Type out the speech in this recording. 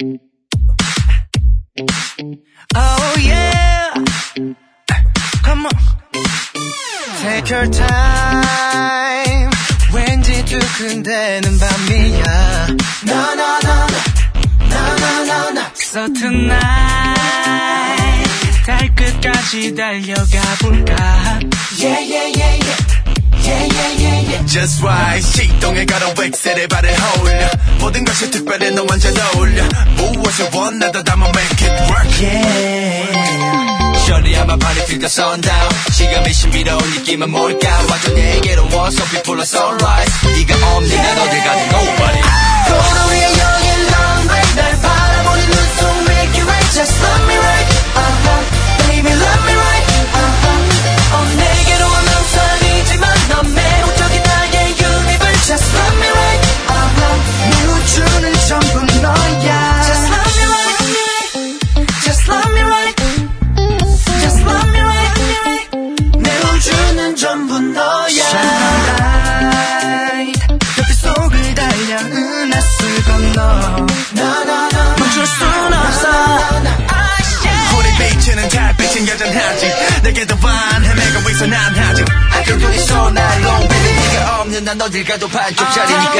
Oh yeah. Come on. Take your time. 왠지 두근대는 밤이야. No, no, no, no. No, no, no. So tonight. 달 끝까지 달려가 볼까? Yeah, yeah, yeah, yeah. Yeah, yeah, yeah, yeah. Just right 시동에 가는 웩셀에 발을 홀려 모든 것이 특별해 너 완전 어울려 무엇을 원하다 담아 make it work Yeah. Shorty I'm a party feel the sundown 시간의 신비로운 느낌은 뭘까 완전 내게로 와서 people are sunrise 네 너. 멈출 순 없어. 우리 빛은 달빛은 여전하지. 내게도 반 헤매고 있어 난 아직 아껴 둘이서 날로 네가 없는 난 어딜 가도 반쪽짜리니까